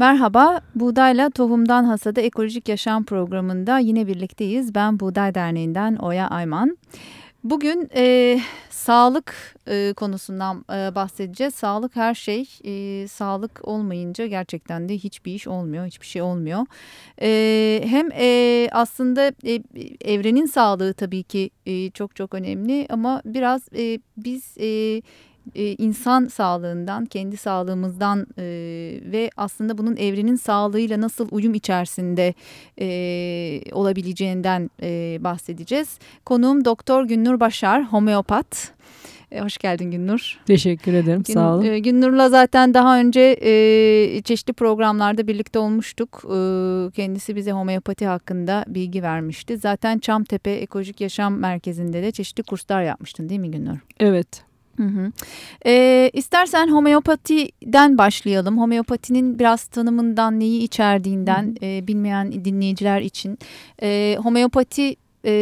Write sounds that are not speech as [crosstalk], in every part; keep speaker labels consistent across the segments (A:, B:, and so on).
A: Merhaba, Buğdayla Tohumdan Hasada Ekolojik Yaşam programında yine birlikteyiz. Ben Buğday Derneği'nden Oya Ayman. Bugün e, sağlık e, konusundan e, bahsedeceğiz. Sağlık her şey. E, sağlık olmayınca gerçekten de hiçbir iş olmuyor, hiçbir şey olmuyor. E, hem e, aslında e, evrenin sağlığı tabii ki e, çok çok önemli ama biraz e, biz... E, e, insan sağlığından, kendi sağlığımızdan e, ve aslında bunun evrenin sağlığıyla nasıl uyum içerisinde e, olabileceğinden e, bahsedeceğiz. Konuğum Doktor Günnur Başar, homeopat. Hoş geldin Günnur.
B: Teşekkür ederim. Gün, Sağ olun.
A: Günnur'la zaten daha önce e, çeşitli programlarda birlikte olmuştuk. E, kendisi bize homeopati hakkında bilgi vermişti. Zaten Çamtepe Ekolojik Yaşam Merkezi'nde de çeşitli kurslar yapmıştın değil mi Günnur?
B: Evet.
A: Hı hı. E, istersen homeopatiden başlayalım. Homeopatinin biraz tanımından, neyi içerdiğinden e, bilmeyen dinleyiciler için. E, homeopati e,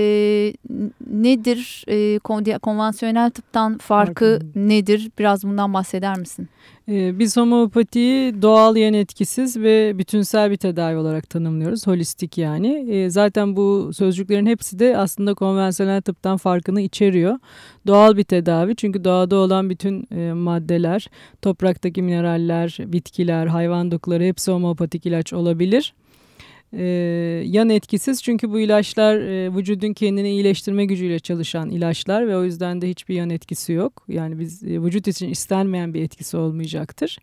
A: nedir? E, konvansiyonel tıptan farkı Farkı. nedir? Biraz bundan bahseder misin?
B: E, biz homeopatiyi doğal yan etkisiz ve bütünsel bir tedavi olarak tanımlıyoruz. Holistik yani. E, zaten bu sözcüklerin hepsi de aslında konvansiyonel tıptan farkını içeriyor. Doğal bir tedavi çünkü doğada olan bütün e, maddeler, topraktaki mineraller, bitkiler, hayvan dokları hepsi homeopatik ilaç olabilir e, yan etkisiz çünkü bu ilaçlar e, vücudun kendini iyileştirme gücüyle çalışan ilaçlar ve o yüzden de hiçbir yan etkisi yok. Yani biz e, vücut için istenmeyen bir etkisi olmayacaktır.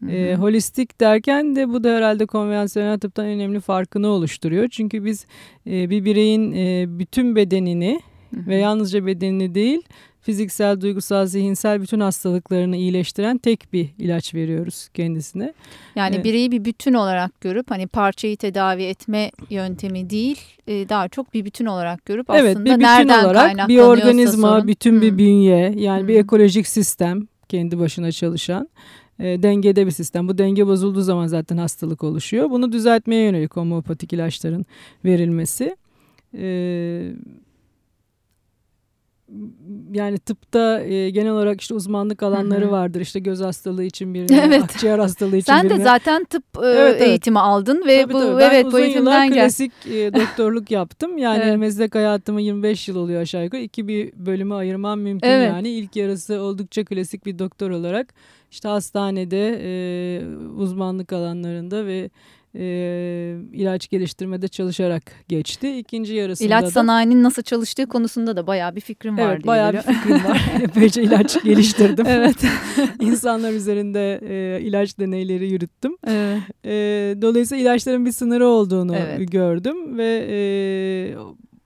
B: Hı hı. E, holistik derken de bu da herhalde konvansiyonel tıptan önemli farkını oluşturuyor. Çünkü biz e, bir bireyin e, bütün bedenini hı hı. Ve yalnızca bedenini değil fiziksel, duygusal, zihinsel bütün hastalıklarını iyileştiren tek bir ilaç veriyoruz kendisine.
A: Yani evet. bireyi bir bütün olarak görüp hani parçayı tedavi etme yöntemi değil e, daha çok bir bütün olarak görüp
B: evet,
A: aslında
B: bir bütün
A: nereden
B: olarak bir organizma, sorun. bütün bir bünye yani hmm. bir ekolojik sistem kendi başına çalışan e, dengede bir sistem. Bu denge bozulduğu zaman zaten hastalık oluşuyor. Bunu düzeltmeye yönelik homeopatik ilaçların verilmesi. E, yani tıpta e, genel olarak işte uzmanlık alanları Hı -hı. vardır. İşte göz hastalığı için birine, [laughs] evet. akciğer hastalığı için
A: Sen
B: birine.
A: Sen de zaten tıp e, evet, eğitimi evet. aldın ve tabii, bu tabii. Ben evet bu eğitimden
B: gel. klasik e, [laughs] doktorluk yaptım. Yani evet. meslek hayatımı 25 yıl oluyor aşağı yukarı. İki bir bölümü ayırmam mümkün evet. yani. ilk yarısı oldukça klasik bir doktor olarak işte hastanede e, uzmanlık alanlarında ve e, ilaç geliştirmede çalışarak geçti. İkinci yarısında
A: İlaç
B: da...
A: sanayinin nasıl çalıştığı konusunda da bayağı bir fikrim var.
B: Evet bayağı bir fikrim var. [laughs] Epeyce ilaç [laughs] geliştirdim. evet. [laughs] İnsanlar üzerinde e, ilaç deneyleri yürüttüm. Evet. E, dolayısıyla ilaçların bir sınırı olduğunu evet. gördüm ve e,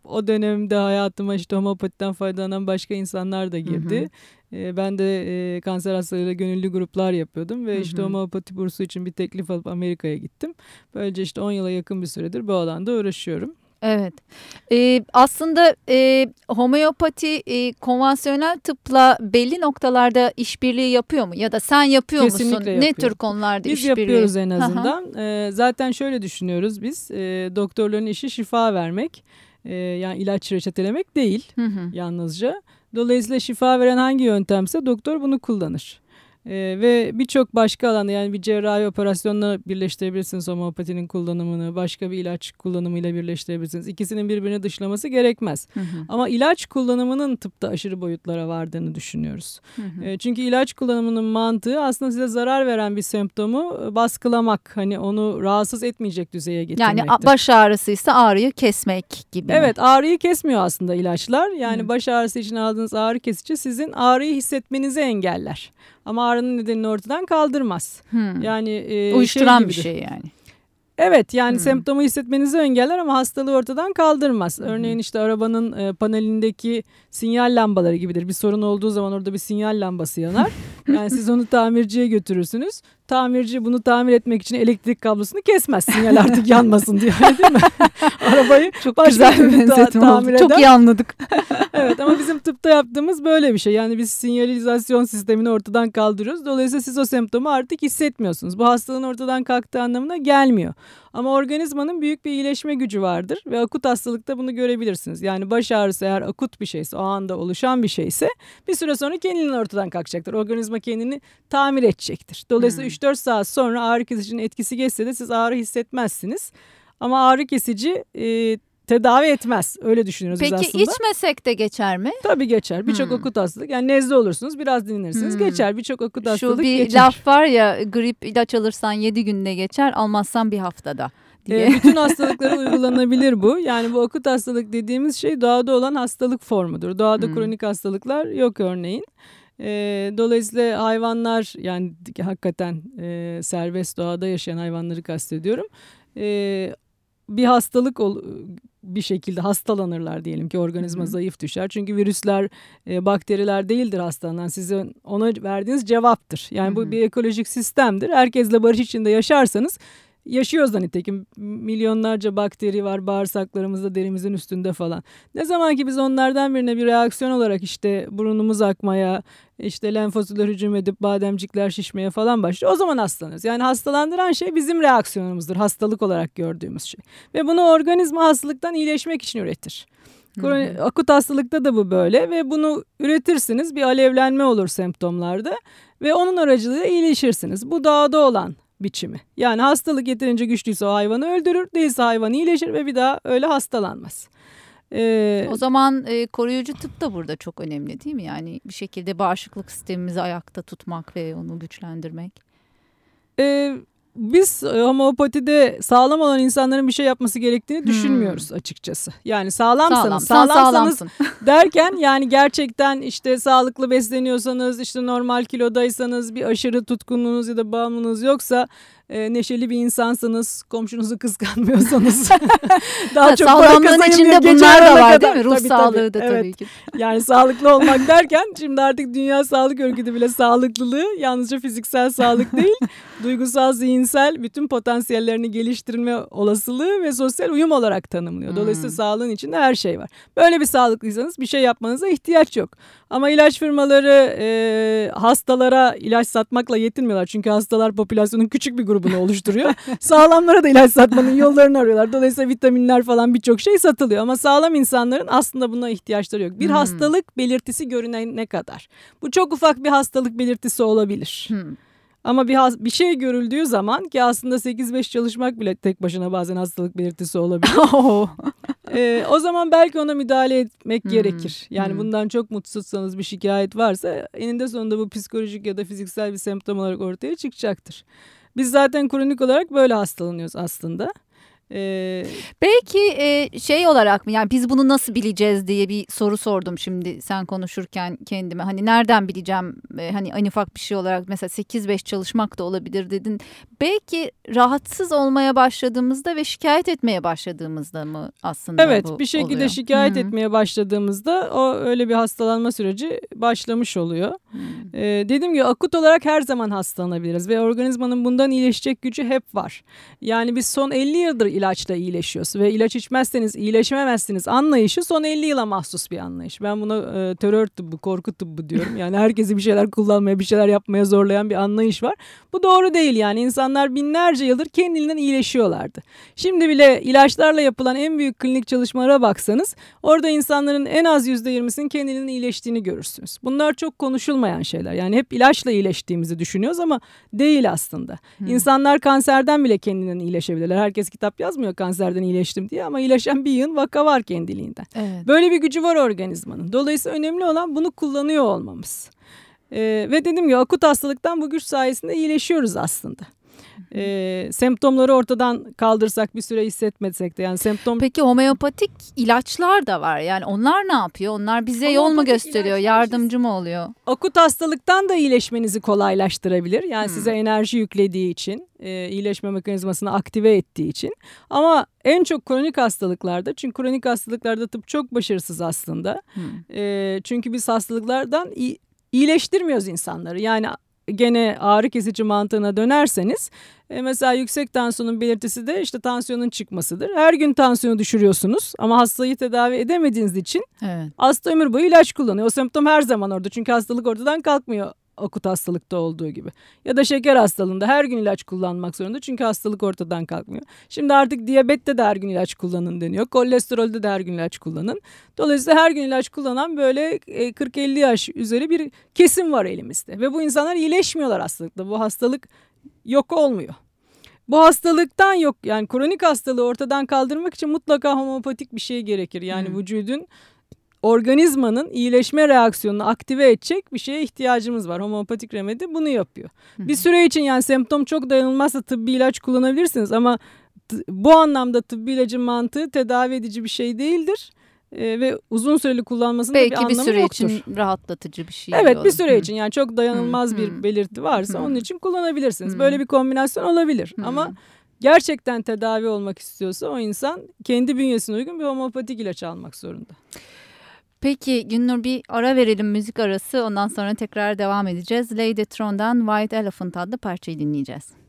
B: o dönemde hayatıma işte homopatiden faydalanan başka insanlar da girdi. Hı hı. E, ben de e, kanser hastalarıyla gönüllü gruplar yapıyordum ve hı hı. işte homopati bursu için bir teklif alıp Amerika'ya gittim. Böylece işte 10 yıla yakın bir süredir bu alanda uğraşıyorum.
A: Evet. Ee, aslında e, homeopati e, konvansiyonel tıpla belli noktalarda işbirliği yapıyor mu? Ya da sen yapıyor
B: Kesinlikle
A: musun?
B: Yapıyor.
A: Ne tür konularda
B: biz
A: işbirliği?
B: Biz yapıyoruz en azından. ee, zaten şöyle düşünüyoruz biz. E, doktorların işi şifa vermek. E, yani ilaç reçetelemek değil hı hı. yalnızca. Dolayısıyla şifa veren hangi yöntemse doktor bunu kullanır. Ee, ve birçok başka alanda yani bir cerrahi operasyonla birleştirebilirsiniz homeopatinin kullanımını başka bir ilaç kullanımıyla birleştirebilirsiniz. İkisinin birbirini dışlaması gerekmez. Hı hı. Ama ilaç kullanımının tıpta aşırı boyutlara vardığını düşünüyoruz. Hı hı. E, çünkü ilaç kullanımının mantığı aslında size zarar veren bir semptomu e, baskılamak. Hani onu rahatsız etmeyecek düzeye getirmektir.
A: Yani baş ağrısıysa ağrıyı kesmek gibi
B: Evet mi? ağrıyı kesmiyor aslında ilaçlar. Yani hı. baş ağrısı için aldığınız ağrı kesici sizin ağrıyı hissetmenizi engeller. Ama ağrının nedenini ortadan kaldırmaz. Hmm. Yani
A: e, uyuşturan şey bir şey yani.
B: Evet yani hmm. semptomu hissetmenizi engeller ama hastalığı ortadan kaldırmaz. Hmm. Örneğin işte arabanın e, panelindeki sinyal lambaları gibidir. Bir sorun olduğu zaman orada bir sinyal lambası yanar. [laughs] yani siz onu tamirciye götürürsünüz tamirci bunu tamir etmek için elektrik kablosunu kesmez sinyal artık yanmasın diye değil mi? [laughs] Arabayı
A: çok güzel bir benzetim ta- oldu. Çok iyi anladık. [laughs]
B: evet ama bizim tıpta yaptığımız böyle bir şey. Yani biz sinyalizasyon sistemini ortadan kaldırıyoruz. Dolayısıyla siz o semptomu artık hissetmiyorsunuz. Bu hastalığın ortadan kalktığı anlamına gelmiyor. Ama organizmanın büyük bir iyileşme gücü vardır ve akut hastalıkta bunu görebilirsiniz. Yani baş ağrısı eğer akut bir şeyse o anda oluşan bir şeyse bir süre sonra kendini ortadan kalkacaktır. Organizma kendini tamir edecektir. Dolayısıyla hmm. 3-4 saat sonra ağrı kesicinin etkisi geçse de siz ağrı hissetmezsiniz. Ama ağrı kesici e, tedavi etmez. Öyle düşünüyoruz
A: Peki,
B: biz aslında.
A: Peki içmesek de geçer mi?
B: Tabii geçer. Birçok hmm. akut hastalık. Yani nezle olursunuz biraz dinlenirsiniz. Hmm. Geçer. Birçok akut hastalık
A: Şu bir
B: geçer.
A: laf var ya grip ilaç alırsan 7 günde geçer almazsan bir haftada. Diye.
B: E, bütün [laughs] hastalıklara uygulanabilir bu. Yani bu akut hastalık dediğimiz şey doğada olan hastalık formudur. Doğada hmm. kronik hastalıklar yok örneğin. E, dolayısıyla hayvanlar yani hakikaten e, serbest doğada yaşayan hayvanları kastediyorum. E, bir hastalık ol, bir şekilde hastalanırlar diyelim ki organizma Hı-hı. zayıf düşer. Çünkü virüsler, e, bakteriler değildir hastalanan. Sizin ona verdiğiniz cevaptır. Yani Hı-hı. bu bir ekolojik sistemdir. Herkesle barış içinde yaşarsanız yaşıyoruz da nitekim milyonlarca bakteri var bağırsaklarımızda derimizin üstünde falan. Ne zaman ki biz onlardan birine bir reaksiyon olarak işte burnumuz akmaya işte lenfositler hücum edip bademcikler şişmeye falan başlıyor. O zaman hastalanırız. Yani hastalandıran şey bizim reaksiyonumuzdur hastalık olarak gördüğümüz şey. Ve bunu organizma hastalıktan iyileşmek için üretir. Kronik, akut hastalıkta da bu böyle ve bunu üretirsiniz bir alevlenme olur semptomlarda ve onun aracılığıyla iyileşirsiniz. Bu doğada olan biçimi. Yani hastalık yeterince güçlüyse o hayvanı öldürür, değilse hayvan iyileşir ve bir daha öyle hastalanmaz.
A: Ee, o zaman e, koruyucu tıp da burada çok önemli değil mi? Yani bir şekilde bağışıklık sistemimizi ayakta tutmak ve onu güçlendirmek.
B: E, biz e, homeopatide sağlam olan insanların bir şey yapması gerektiğini hmm. düşünmüyoruz açıkçası. Yani sağlamsanız, Sağlam, sağlamsanız [laughs] derken yani gerçekten işte sağlıklı besleniyorsanız, işte normal kilodaysanız, bir aşırı tutkunluğunuz ya da bağımlılığınız yoksa e, neşeli bir insansanız, komşunuzu kıskanmıyorsanız [laughs] daha ha, çok para kazanayım
A: içinde
B: diye
A: bunlar da var değil mi? Ruh tabii, sağlığı tabii. da evet. tabii ki. [laughs]
B: Yani sağlıklı olmak derken şimdi artık Dünya Sağlık Örgütü bile sağlıklılığı yalnızca fiziksel sağlık [laughs] değil, duygusal, zihinsel bütün potansiyellerini geliştirme olasılığı ve sosyal uyum olarak tanımlıyor. Dolayısıyla hmm. sağlığın içinde her şey var. Böyle bir sağlıklıysanız bir şey yapmanıza ihtiyaç yok. Ama ilaç firmaları e, hastalara ilaç satmakla yetinmiyorlar. Çünkü hastalar popülasyonun küçük bir grubunu oluşturuyor. [laughs] Sağlamlara da ilaç satmanın yollarını arıyorlar. Dolayısıyla vitaminler falan birçok şey satılıyor. Ama sağlam insanların aslında buna ihtiyaçları yok. Bir hmm. hastalık belirtisi görünene kadar. Bu çok ufak bir hastalık belirtisi olabilir. Hmm. Ama bir, bir şey görüldüğü zaman ki aslında 8-5 çalışmak bile tek başına bazen hastalık belirtisi olabilir. [laughs] ee, o zaman belki ona müdahale etmek hmm. gerekir. Yani hmm. bundan çok mutsuzsanız bir şikayet varsa eninde sonunda bu psikolojik ya da fiziksel bir semptom olarak ortaya çıkacaktır. Biz zaten kronik olarak böyle hastalanıyoruz aslında.
A: Ee, Belki e, şey olarak mı yani biz bunu nasıl bileceğiz diye bir soru sordum şimdi sen konuşurken kendime. Hani nereden bileceğim e, hani en ufak bir şey olarak mesela 8-5 çalışmak da olabilir dedin. Belki rahatsız olmaya başladığımızda ve şikayet etmeye başladığımızda mı aslında
B: Evet
A: bu
B: bir şekilde
A: oluyor?
B: şikayet Hı-hı. etmeye başladığımızda o öyle bir hastalanma süreci başlamış oluyor. Ee, dediğim gibi akut olarak her zaman hastalanabiliriz ve organizmanın bundan iyileşecek gücü hep var. Yani biz son 50 yıldır ilaçla iyileşiyoruz ve ilaç içmezseniz iyileşemezsiniz anlayışı son 50 yıla mahsus bir anlayış. Ben buna e, terör tıbbı, korku tıbbı diyorum. Yani herkesi bir şeyler kullanmaya, bir şeyler yapmaya zorlayan bir anlayış var. Bu doğru değil yani insanlar binlerce yıldır kendiliğinden iyileşiyorlardı. Şimdi bile ilaçlarla yapılan en büyük klinik çalışmalara baksanız orada insanların en az %20'sinin kendiliğinden iyileştiğini görürsünüz. Bunlar çok konuşulmayan şeyler. Yani hep ilaçla iyileştiğimizi düşünüyoruz ama değil aslında. Hmm. İnsanlar kanserden bile kendinden iyileşebilirler. Herkes kitap yazmıyor kanserden iyileştim diye ama iyileşen bir yığın vaka var kendiliğinden. Evet. Böyle bir gücü var organizmanın. Dolayısıyla önemli olan bunu kullanıyor olmamız. Ee, ve dedim ya akut hastalıktan bu güç sayesinde iyileşiyoruz aslında e, semptomları ortadan kaldırsak bir süre hissetmesek de yani semptom.
A: Peki homeopatik ilaçlar da var yani onlar ne yapıyor? Onlar bize yol mu gösteriyor? Yardımcı mı oluyor?
B: Akut hastalıktan da iyileşmenizi kolaylaştırabilir. Yani hmm. size enerji yüklediği için, e, iyileşme mekanizmasını aktive ettiği için. Ama en çok kronik hastalıklarda çünkü kronik hastalıklarda tıp çok başarısız aslında. Hmm. E, çünkü biz hastalıklardan iyileştirmiyoruz insanları. Yani gene ağrı kesici mantığına dönerseniz e, mesela yüksek tansiyonun belirtisi de işte tansiyonun çıkmasıdır. Her gün tansiyonu düşürüyorsunuz ama hastayı tedavi edemediğiniz için evet. hasta ömür boyu ilaç kullanıyor. O semptom her zaman orada çünkü hastalık ortadan kalkmıyor. Akut hastalıkta olduğu gibi. Ya da şeker hastalığında her gün ilaç kullanmak zorunda çünkü hastalık ortadan kalkmıyor. Şimdi artık diyabette de her gün ilaç kullanın deniyor. Kolesterolde de her gün ilaç kullanın. Dolayısıyla her gün ilaç kullanan böyle 40-50 e, yaş üzeri bir kesim var elimizde. Ve bu insanlar iyileşmiyorlar hastalıkta. Bu hastalık yok olmuyor. Bu hastalıktan yok yani kronik hastalığı ortadan kaldırmak için mutlaka homeopatik bir şey gerekir. Yani hmm. vücudun organizmanın iyileşme reaksiyonunu aktive edecek bir şeye ihtiyacımız var. Homeopatik remedi bunu yapıyor. Bir süre için yani semptom çok dayanılmazsa tıbbi ilaç kullanabilirsiniz ama bu anlamda tıbbi ilacın mantığı tedavi edici bir şey değildir. Ee, ve uzun süreli kullanmasının
A: Belki
B: bir anlamı
A: yoktur. Belki
B: bir
A: süre için rahatlatıcı bir şey.
B: Evet bir süre için yani çok dayanılmaz bir belirti varsa onun için kullanabilirsiniz. Böyle bir kombinasyon olabilir ama gerçekten tedavi olmak istiyorsa o insan kendi bünyesine uygun bir homeopatik ilaç almak zorunda.
A: Peki Günnur bir ara verelim müzik arası ondan sonra tekrar devam edeceğiz. Lady Tron'dan White Elephant adlı parçayı dinleyeceğiz.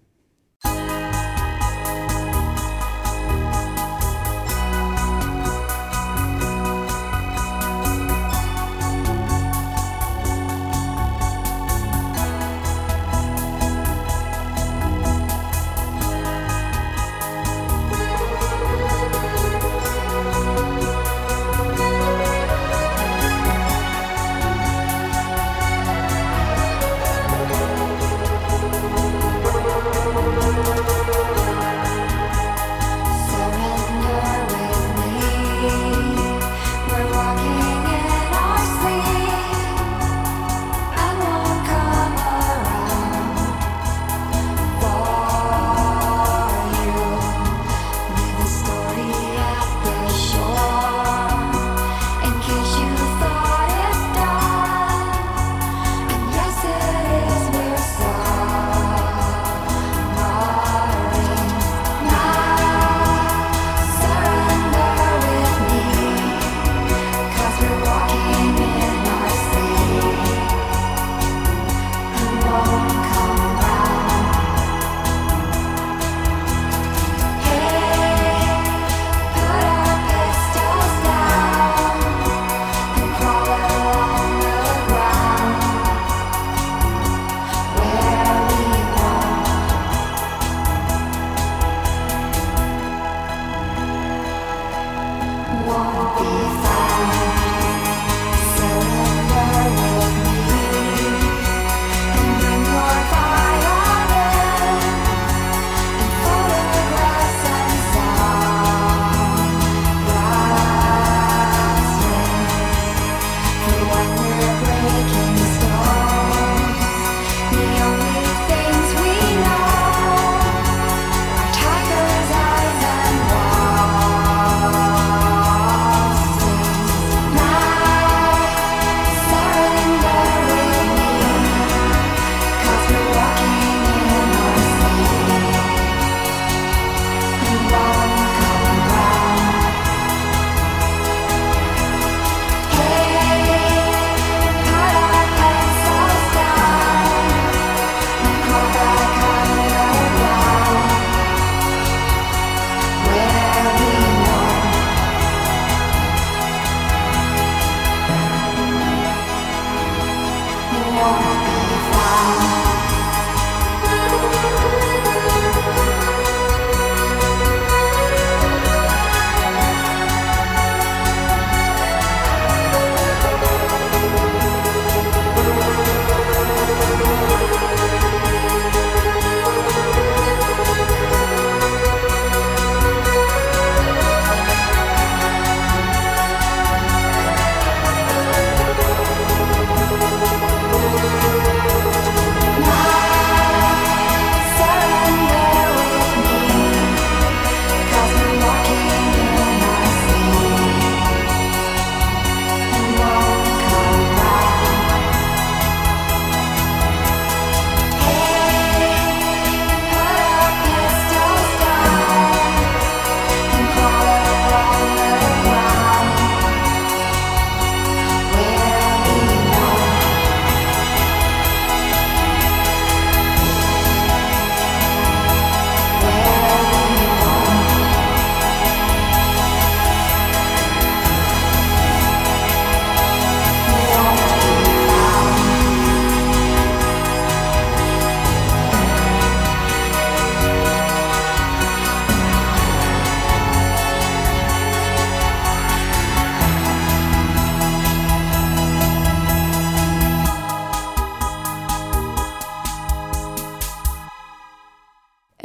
A: more.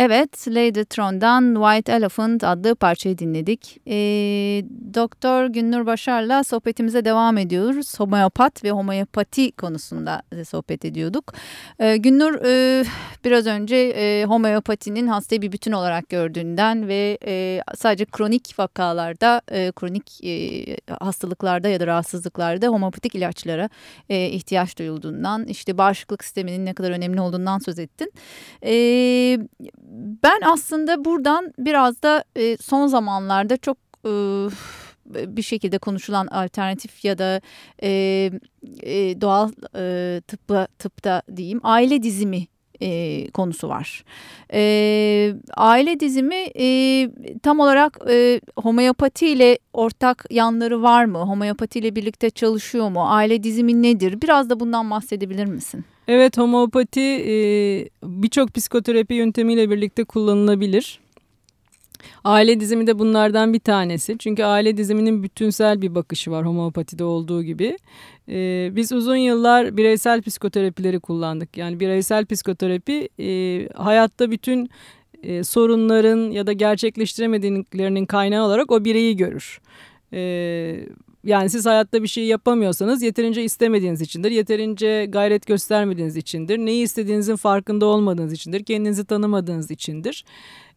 A: Evet, Lady Tron'dan White Elephant adlı parçayı dinledik. E, Doktor Günnur Başar'la sohbetimize devam ediyoruz. Homeopat ve homeopati konusunda sohbet ediyorduk. E, Günnur e, biraz önce e, homeopatinin hastayı bir bütün olarak gördüğünden ve e, sadece kronik vakalarda, e, kronik e, hastalıklarda ya da rahatsızlıklarda homeopatik ilaçlara e, ihtiyaç duyulduğundan, işte bağışıklık sisteminin ne kadar önemli olduğundan söz ettin. E, ben aslında buradan biraz da e, son zamanlarda çok e, bir şekilde konuşulan alternatif ya da e, e, doğal e, tıpta, tıpta diyeyim aile dizimi e, konusu var. E, aile dizimi e, tam olarak e, homeopati ile ortak yanları var mı? Homeopati ile birlikte çalışıyor mu? Aile dizimi nedir? Biraz da bundan bahsedebilir misin?
B: Evet homeopati e, birçok psikoterapi yöntemiyle birlikte kullanılabilir. Aile dizimi de bunlardan bir tanesi. Çünkü aile diziminin bütünsel bir bakışı var homeopatide olduğu gibi. Ee, biz uzun yıllar bireysel psikoterapileri kullandık. Yani bireysel psikoterapi e, hayatta bütün e, sorunların ya da gerçekleştiremediklerinin kaynağı olarak o bireyi görür. Ee, yani siz hayatta bir şey yapamıyorsanız yeterince istemediğiniz içindir, yeterince gayret göstermediğiniz içindir, neyi istediğinizin farkında olmadığınız içindir, kendinizi tanımadığınız içindir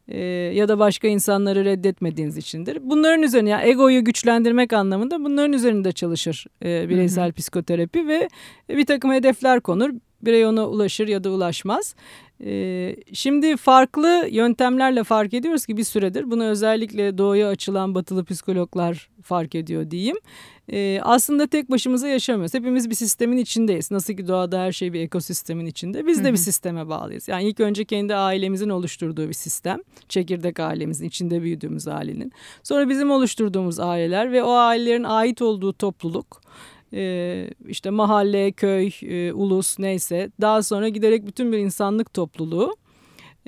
B: e, ya da başka insanları reddetmediğiniz içindir. Bunların üzerine yani egoyu güçlendirmek anlamında bunların üzerinde çalışır e, bireysel hı hı. psikoterapi ve bir takım hedefler konur. Birey ona ulaşır ya da ulaşmaz. Ee, şimdi farklı yöntemlerle fark ediyoruz ki bir süredir bunu özellikle doğuya açılan batılı psikologlar fark ediyor diyeyim. Ee, aslında tek başımıza yaşamıyoruz. Hepimiz bir sistemin içindeyiz. Nasıl ki doğada her şey bir ekosistemin içinde. Biz de bir sisteme bağlıyız. Yani ilk önce kendi ailemizin oluşturduğu bir sistem. Çekirdek ailemizin içinde büyüdüğümüz ailenin. Sonra bizim oluşturduğumuz aileler ve o ailelerin ait olduğu topluluk e, işte mahalle, köy, e, ulus neyse daha sonra giderek bütün bir insanlık topluluğu.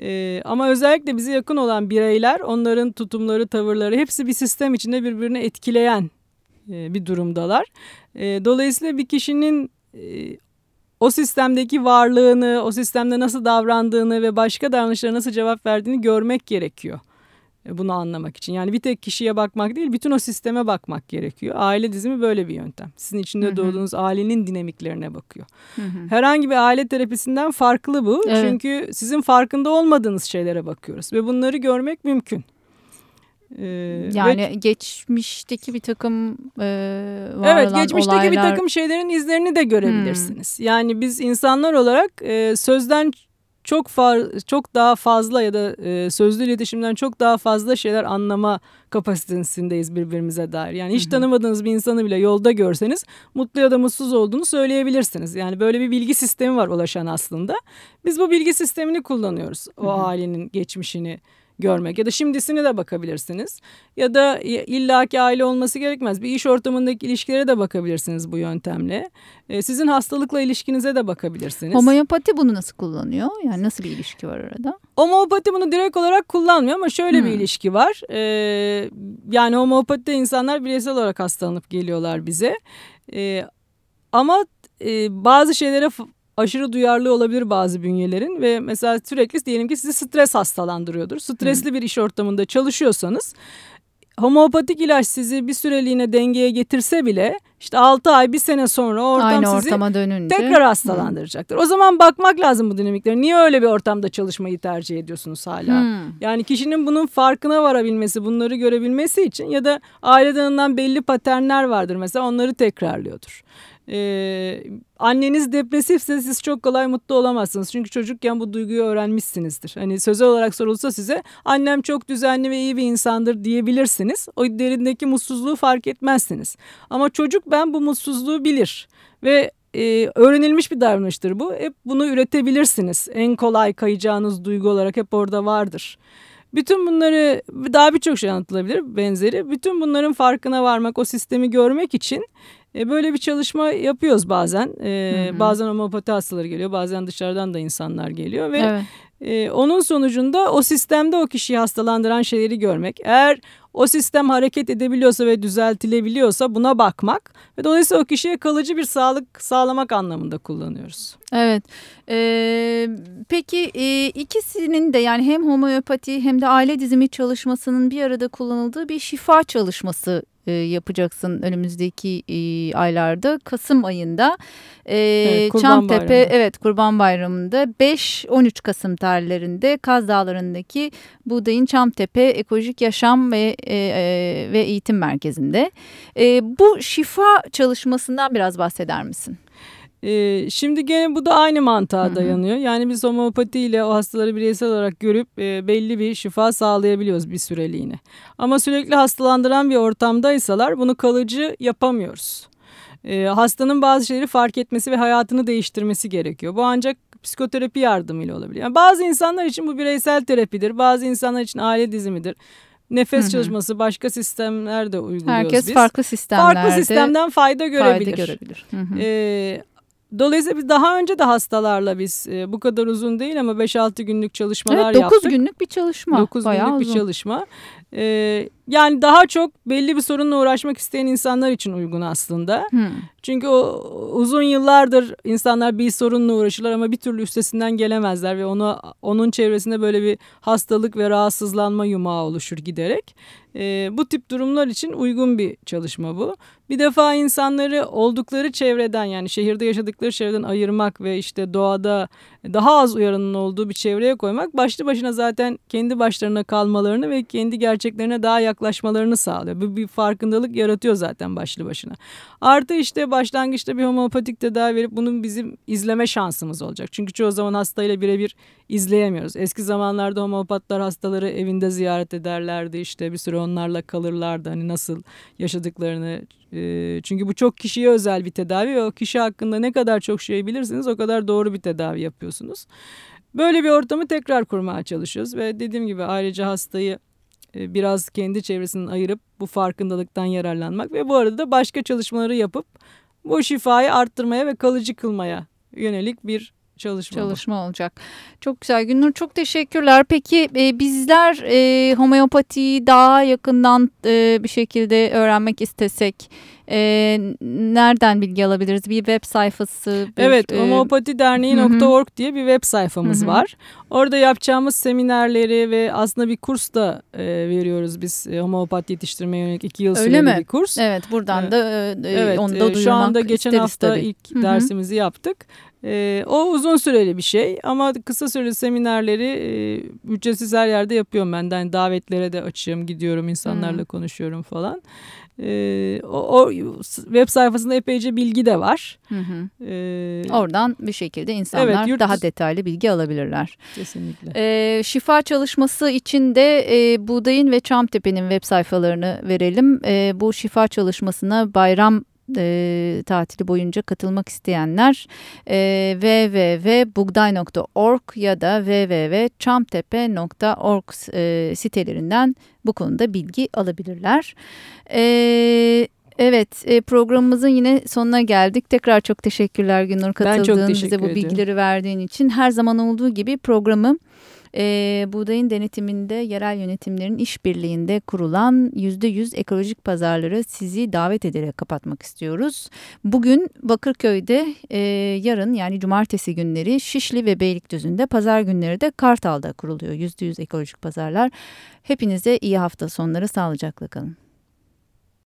B: E, ama özellikle bize yakın olan bireyler onların tutumları, tavırları hepsi bir sistem içinde birbirini etkileyen e, bir durumdalar. E, dolayısıyla bir kişinin e, o sistemdeki varlığını, o sistemde nasıl davrandığını ve başka davranışlara nasıl cevap verdiğini görmek gerekiyor. E, bunu anlamak için. Yani bir tek kişiye bakmak değil bütün o sisteme bakmak gerekiyor. Aile dizimi böyle bir yöntem. Sizin içinde hı hı. doğduğunuz ailenin dinamiklerine bakıyor. Hı hı. Herhangi bir aile terapisinden farklı bu. Evet. Çünkü sizin farkında olmadığınız şeylere bakıyoruz ve bunları görmek mümkün.
A: Ee, yani ve, geçmişteki bir takım e,
B: var Evet geçmişteki olaylar... bir takım şeylerin izlerini de görebilirsiniz. Hmm. Yani biz insanlar olarak e, sözden çok far, çok daha fazla ya da e, sözlü iletişimden çok daha fazla şeyler anlama kapasitesindeyiz birbirimize dair. Yani hiç tanımadığınız bir insanı bile yolda görseniz mutlu ya da mutsuz olduğunu söyleyebilirsiniz. Yani böyle bir bilgi sistemi var ulaşan aslında. Biz bu bilgi sistemini kullanıyoruz. O ailenin geçmişini görmek ya da şimdisini de bakabilirsiniz. Ya da illaki aile olması gerekmez. Bir iş ortamındaki ilişkilere de bakabilirsiniz bu yöntemle. E, sizin hastalıkla ilişkinize de bakabilirsiniz.
A: Homeopati bunu nasıl kullanıyor? Yani nasıl bir ilişki var arada?
B: Homeopati bunu direkt olarak kullanmıyor ama şöyle hmm. bir ilişki var. E, yani homeopatide insanlar bireysel olarak hastalanıp geliyorlar bize. E, ama e, bazı şeylere aşırı duyarlı olabilir bazı bünyelerin ve mesela sürekli diyelim ki sizi stres hastalandırıyordur. Stresli hmm. bir iş ortamında çalışıyorsanız homeopatik ilaç sizi bir süreliğine dengeye getirse bile işte 6 ay bir sene sonra ortam Aynı sizi ortama dönünce. tekrar hastalandıracaktır. Hmm. O zaman bakmak lazım bu dinamiklere. Niye öyle bir ortamda çalışmayı tercih ediyorsunuz hala? Hmm. Yani kişinin bunun farkına varabilmesi, bunları görebilmesi için ya da aileden belli paternler vardır mesela onları tekrarlıyordur. Ee, anneniz depresifse siz çok kolay mutlu olamazsınız. Çünkü çocukken bu duyguyu öğrenmişsinizdir. Hani sözel olarak sorulsa size annem çok düzenli ve iyi bir insandır diyebilirsiniz. O derindeki mutsuzluğu fark etmezsiniz. Ama çocuk ben bu mutsuzluğu bilir ve e, öğrenilmiş bir davranıştır bu. Hep bunu üretebilirsiniz. En kolay kayacağınız duygu olarak hep orada vardır. Bütün bunları daha birçok şey anlatılabilir benzeri. Bütün bunların farkına varmak, o sistemi görmek için e, böyle bir çalışma yapıyoruz bazen. E, hı hı. Bazen homopati hastaları geliyor, bazen dışarıdan da insanlar geliyor ve evet. e, onun sonucunda o sistemde o kişiyi hastalandıran şeyleri görmek. Eğer o sistem hareket edebiliyorsa ve düzeltilebiliyorsa buna bakmak ve dolayısıyla o kişiye kalıcı bir sağlık sağlamak anlamında kullanıyoruz.
A: Evet. Ee, peki e, ikisinin de yani hem homeopati hem de aile dizimi çalışmasının bir arada kullanıldığı bir şifa çalışması e, yapacaksın önümüzdeki e, aylarda. Kasım ayında e, evet, Kurban Çamtepe Bayramı. evet Kurban Bayramı'nda 5-13 Kasım tarihlerinde Kaz Dağları'ndaki Buğday'ın Çamtepe Ekolojik Yaşam ve e, e, ve Eğitim Merkezi'nde. E, bu şifa çalışmasından biraz bahseder misin?
B: Ee, şimdi gene bu da aynı mantığa dayanıyor. Yani biz homeopati ile o hastaları bireysel olarak görüp e, belli bir şifa sağlayabiliyoruz bir süreliğine. Ama sürekli hastalandıran bir ortamdaysalar bunu kalıcı yapamıyoruz. E, hastanın bazı şeyleri fark etmesi ve hayatını değiştirmesi gerekiyor. Bu ancak psikoterapi yardımıyla olabilir. Yani bazı insanlar için bu bireysel terapidir. Bazı insanlar için aile dizimidir. Nefes Hı-hı. çalışması başka sistemler de uyguluyoruz
A: Herkes
B: biz.
A: farklı sistemlerde
B: farklı sistemden fayda görebilir.
A: Fayda görebilir.
B: Ee, Dolayısıyla biz daha önce de hastalarla biz e, bu kadar uzun değil ama 5-6 günlük çalışmalar
A: evet, 9
B: yaptık.
A: 9 günlük bir çalışma.
B: 9 günlük bir çalışma. Ee, yani daha çok belli bir sorunla uğraşmak isteyen insanlar için uygun aslında. Hmm. Çünkü o uzun yıllardır insanlar bir sorunla uğraşırlar ama bir türlü üstesinden gelemezler ve onu onun çevresinde böyle bir hastalık ve rahatsızlanma yumağı oluşur giderek. E, bu tip durumlar için uygun bir çalışma bu. Bir defa insanları oldukları çevreden yani şehirde yaşadıkları çevreden ayırmak ve işte doğada daha az uyarının olduğu bir çevreye koymak başlı başına zaten kendi başlarına kalmalarını ve kendi gerçeklerine daha yaklaşmalarını sağlıyor. Bu bir farkındalık yaratıyor zaten başlı başına. Artı işte başlangıçta bir homeopatik tedavi verip bunun bizim izleme şansımız olacak. Çünkü çoğu zaman hastayla birebir izleyemiyoruz. Eski zamanlarda homopatlar hastaları evinde ziyaret ederlerdi işte bir süre onlarla kalırlardı hani nasıl yaşadıklarını. Çünkü bu çok kişiye özel bir tedavi ve o kişi hakkında ne kadar çok şey bilirsiniz o kadar doğru bir tedavi yapıyorsunuz. Böyle bir ortamı tekrar kurmaya çalışıyoruz ve dediğim gibi ayrıca hastayı biraz kendi çevresinden ayırıp bu farkındalıktan yararlanmak ve bu arada da başka çalışmaları yapıp bu şifayı arttırmaya ve kalıcı kılmaya yönelik bir çalışma,
A: çalışma olacak. Çok güzel Günnur çok teşekkürler. Peki e, bizler e, homeopatiyi daha yakından e, bir şekilde öğrenmek istesek e, nereden bilgi alabiliriz? Bir web sayfası. Bir,
B: evet e, homopatiderneği.org diye bir web sayfamız hı hı. var. Orada yapacağımız seminerleri ve aslında bir kurs da e, veriyoruz biz e, homeopati yetiştirmeye yönelik iki yıl süreli bir kurs.
A: Evet buradan evet. da e, evet, onu da duyurmak
B: Şu anda geçen hafta tabii. ilk hı hı. dersimizi yaptık. E, o uzun süreli bir şey ama kısa süreli seminerleri e, ücretsiz her yerde yapıyorum ben. Yani davetlere de açıyorum, gidiyorum, insanlarla hmm. konuşuyorum falan. E, o, o web sayfasında epeyce bilgi de var. Hı hı.
A: E, Oradan bir şekilde insanlar evet, daha detaylı bilgi alabilirler.
B: Kesinlikle.
A: E, şifa çalışması için de e, Buğday'ın ve Çamtepe'nin web sayfalarını verelim. E, bu şifa çalışmasına bayram e, tatili boyunca katılmak isteyenler e, www.bugday.org ya da www.çamtepe.org e, sitelerinden bu konuda bilgi alabilirler. Evet. Evet programımızın yine sonuna geldik. Tekrar çok teşekkürler Günür katıldığın bize bu bilgileri verdiğin için. Her zaman olduğu gibi programı e, buğdayın denetiminde yerel yönetimlerin işbirliğinde kurulan %100 ekolojik pazarları sizi davet ederek kapatmak istiyoruz. Bugün Bakırköy'de e, yarın yani cumartesi günleri Şişli ve Beylikdüzü'nde pazar günleri de Kartal'da kuruluyor %100 ekolojik pazarlar. Hepinize iyi hafta sonları sağlıcakla kalın.